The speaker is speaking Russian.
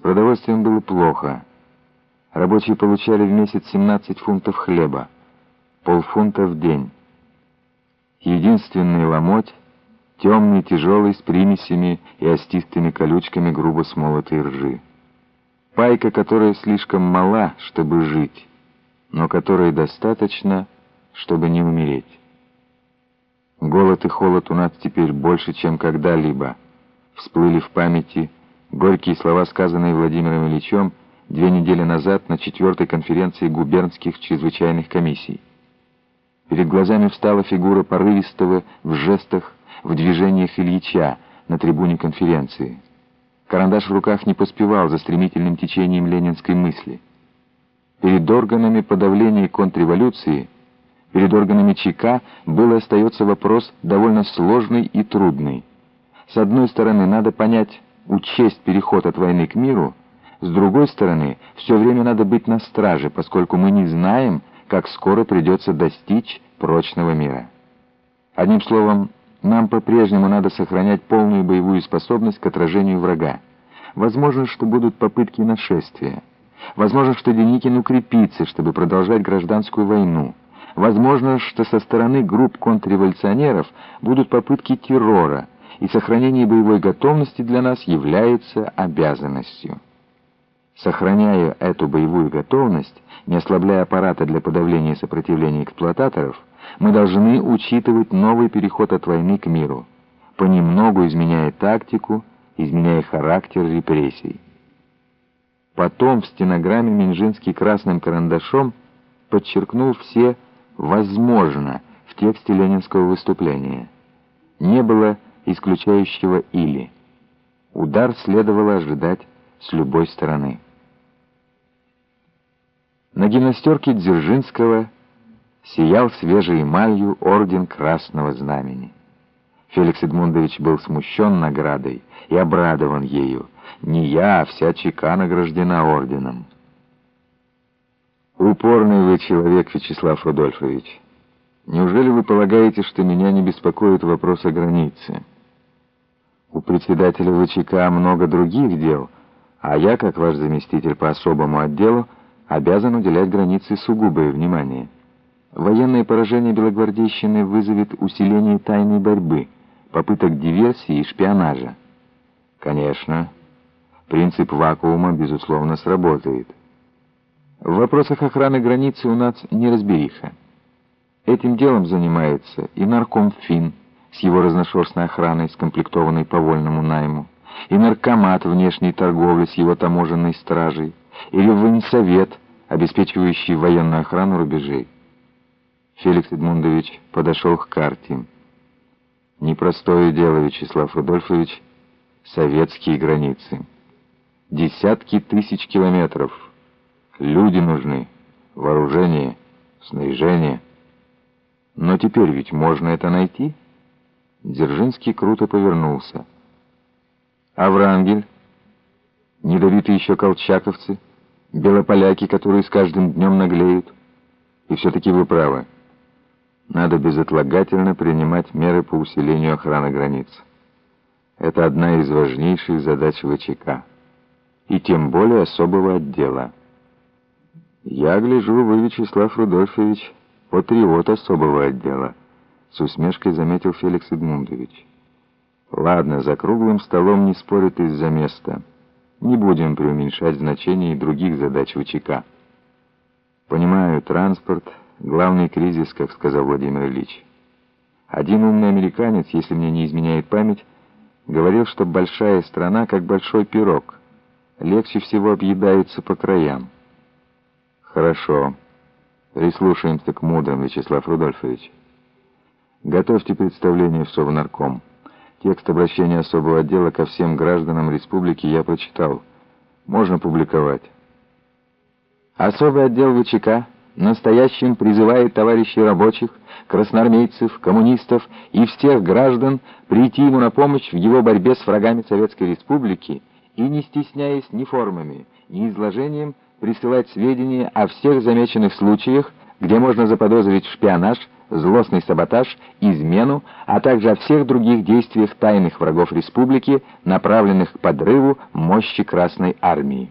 продовольствием было плохо. Рабочие получали в месяц 17 фунтов хлеба, полфунта в день. Единственный ломоть — темный, тяжелый, с примесями и остистыми колючками грубо смолотой ржи. Пайка, которая слишком мала, чтобы жить, но которой достаточно, чтобы не умереть. Голод и холод у нас теперь больше, чем когда-либо. Всплыли в памяти горькие слова, сказанные Владимиром Ильичем две недели назад на четвертой конференции губернских чрезвычайных комиссий. Перед глазами встала фигура порывистого в жестах, в движениях Ильича на трибуне конференции. Карандаш в руках не поспевал за стремительным течением ленинской мысли. Перед органами подавления контрреволюции, перед органами ЧК был и остается вопрос довольно сложный и трудный. С одной стороны, надо понять, учесть переход от войны к миру, с другой стороны, все время надо быть на страже, поскольку мы не знаем, как скоро придется достичь прочного мира. Одним словом, нам по-прежнему надо сохранять полную боевую способность к отражению врага. Возможно, что будут попытки нашествия. Возможно, что Деникин укрепится, чтобы продолжать гражданскую войну. Возможно, что со стороны групп контрреволюционеров будут попытки террора, и сохранение боевой готовности для нас является обязанностью. Сохраняя эту боевую готовность, не ослабляя аппарата для подавления сопротивления эксплуататоров, мы должны учитывать новый переход от войны к миру, понемногу изменяя тактику, изменяя характер репрессий. Потом в стенограмме Минжинский красным карандашом подчеркнул все «возможно» в тексте ленинского выступления. Не было исключающего «или». Удар следовало ожидать с любой стороны. На гимнастерке Дзержинского сиял свежей эмалью орден Красного Знамени. Феликс Эдмундович был смущен наградой и обрадован ею. Не я, а вся чека награждена орденом. Упорный вы человек, Вячеслав Рудольфович. Неужели вы полагаете, что меня не беспокоит вопрос о границе? У председателя ВЧК много других дел, а я, как ваш заместитель по особому отделу, обязан уделять границе сугубое внимание. Военное поражение белогвардейщины вызовет усиление тайной борьбы, попыток диверсии и шпионажа. Конечно, принцип вакуума, безусловно, сработает. В вопросах охраны границы у нас неразбериха. Этим делом занимается и нарком ФИН, с его разношерстной охраной, скомплектованной по вольному найму, и наркомат внешней торговли с его таможенной стражей, или военсовет, обеспечивающий военную охрану рубежей. Феликс Эдмундович подошел к карте. Непростое дело, Вячеслав Рудольфович, советские границы. Десятки тысяч километров. Люди нужны, вооружение, снаряжение. Но теперь ведь можно это найти? Дзержинский круто повернулся. А Врангель? Недобитые еще колчаковцы? Белополяки, которые с каждым днем наглеют? И все-таки вы правы. Надо безотлагательно принимать меры по усилению охраны границ. Это одна из важнейших задач ВЧК. И тем более особого отдела. Я гляжу, вы, Вячеслав Рудольфович, патриот особого отдела. С усмешкой заметил Феликс Эдмундович. Ладно, за круглым столом не спорят из-за места. Не будем преуменьшать значение и других задач ВЧК. Понимаю, транспорт — главный кризис, как сказал Владимир Ильич. Один умный американец, если мне не изменяет память, говорил, что большая страна как большой пирог. Легче всего объедается по краям. Хорошо. Прислушаемся к мудрым, Вячеслав Рудольфович. Готовьте представление в Совнарком. Текст обращения особого отдела ко всем гражданам республики я прочитал. Можно публиковать. Особый отдел ВЧК настоящим призывает товарищей рабочих, красноармейцев, коммунистов и всех граждан прийти ему на помощь в его борьбе с врагами Советской Республики и, не стесняясь ни формами, ни изложением, присылать сведения о всех замеченных случаях, где можно заподозрить шпионаж, злостный саботаж, измену, а также о всех других действиях тайных врагов республики, направленных к подрыву мощи Красной Армии.